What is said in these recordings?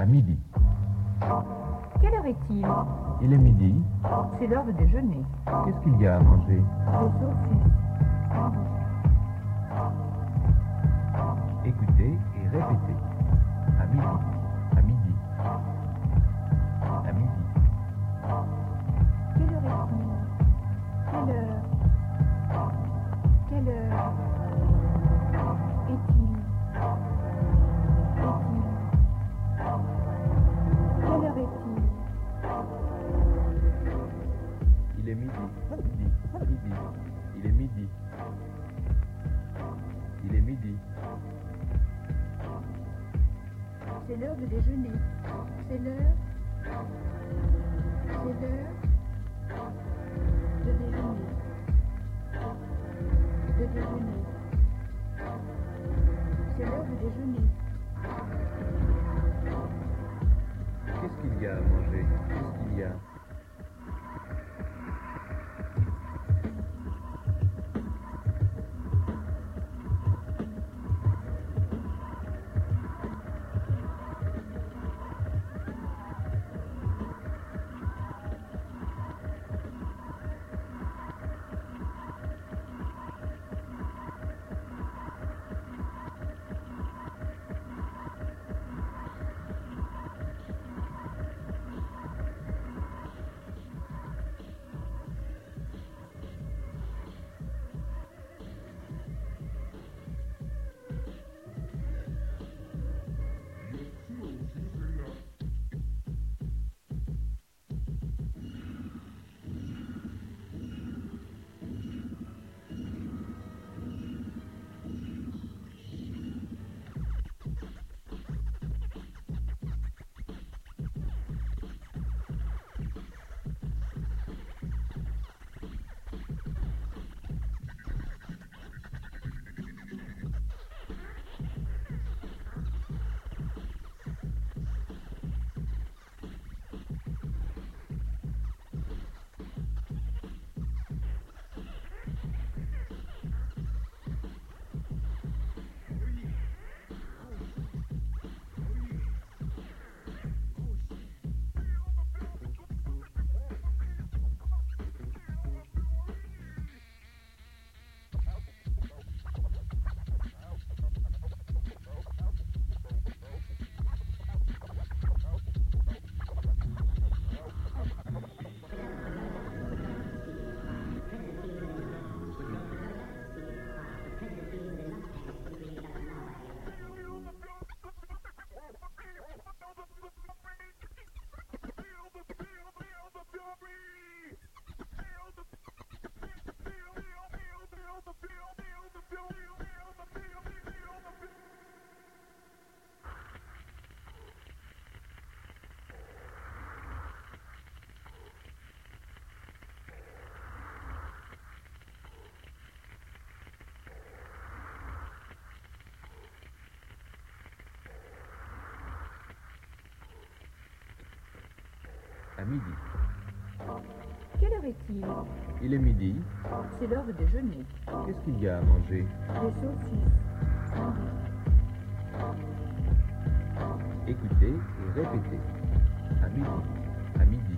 À midi. Quelle heure est-il Il est midi. C'est l'heure de déjeuner. Qu'est-ce qu'il y a à manger Des saucisses. Écoutez et répétez. À midi. Midi. Il est midi. Il est midi. C'est l'heure de déjeuner. C'est l'heure. C'est l'heure À midi. Quelle heure est-il Il est midi. C'est l'heure de déjeuner. Qu'est-ce qu'il y a à manger Des saucisses. Écoutez et répétez. À midi. À midi.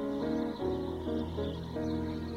Thank you.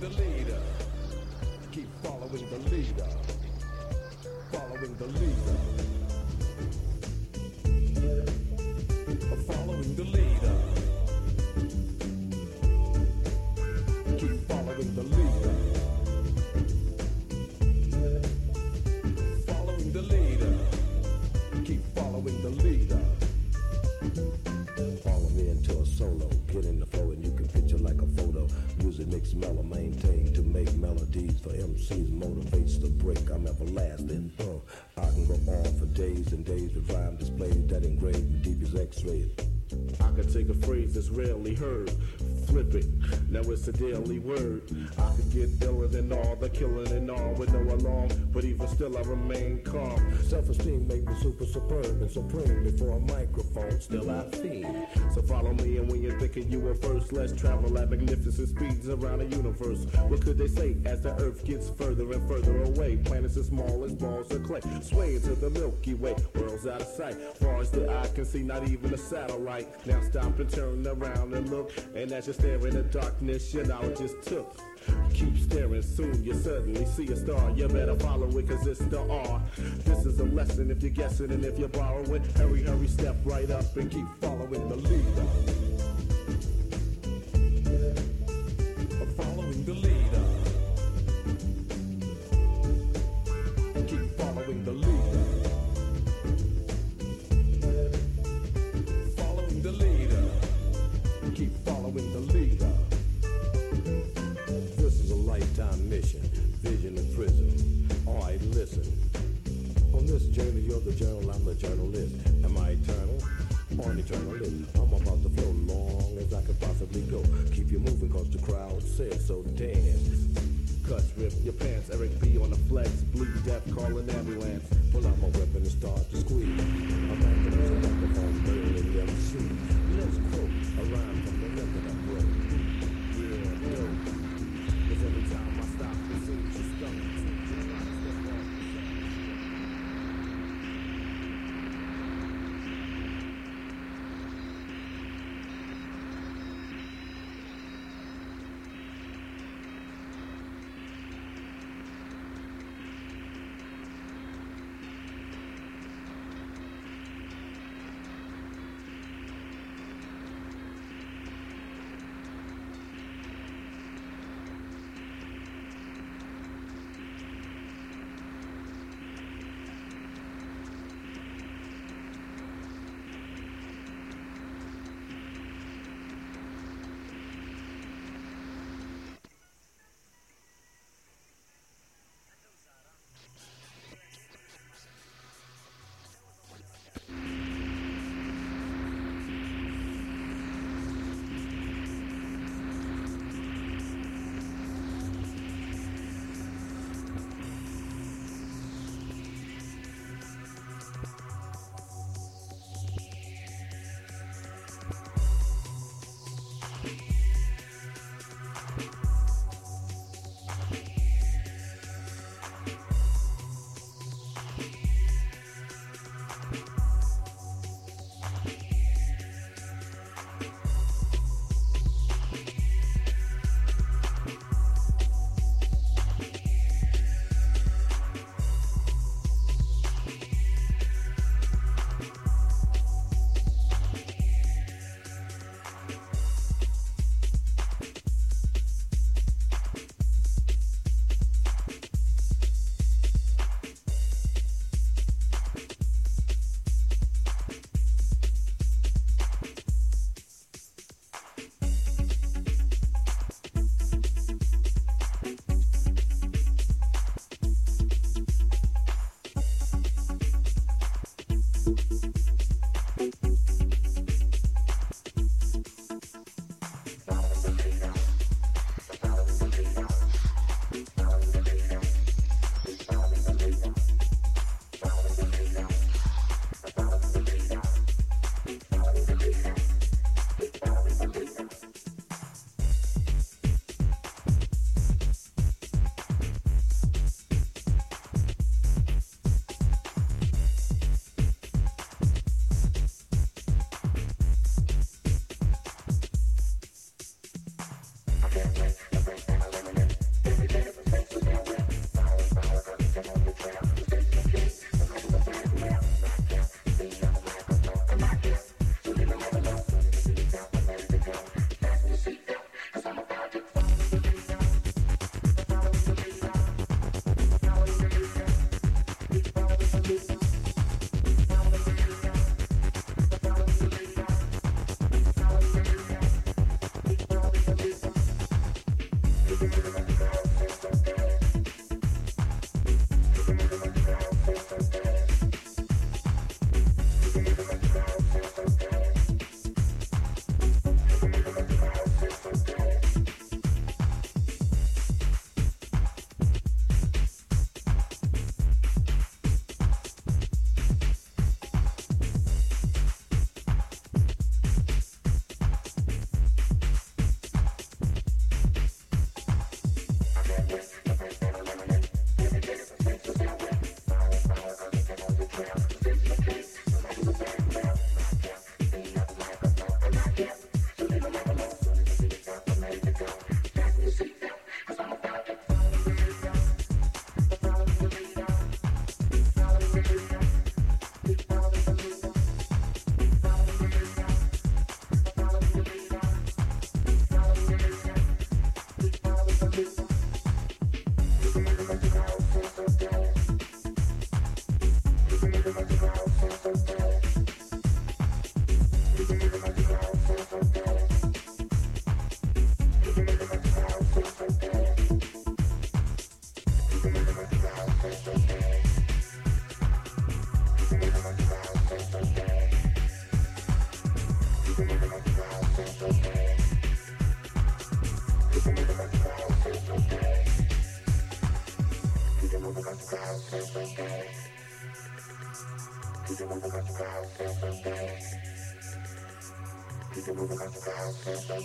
The leader. It's a daily word. I could get iller than all the killing and all with no alarm, but even still I remain calm. Self-esteem make me super superb and supreme. Before a microphone, still I fiend. So follow me, and when you're thinking you were first, let's travel at magnificent speeds around the universe. What could they say as the Earth gets further and further away? Planets as small as balls of clay, swaying to the Milky Way. Worlds out of sight, far as the eye can see, not even a satellite. Now stop and turn around and look, and as you stare in the darkness, your knowledge is took. Keep staring, soon you suddenly see a star. You better follow it, cause it's the R. This is a lesson if you're guessing, and if you're borrowing, hurry, hurry, step right up and keep following the leader. Eternalist? I'm about to flow long as I could possibly go. Keep you moving cause the crowd says so dance. Cuts rip your pants, Eric B on the flex, bleed death, call an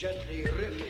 gently ripping.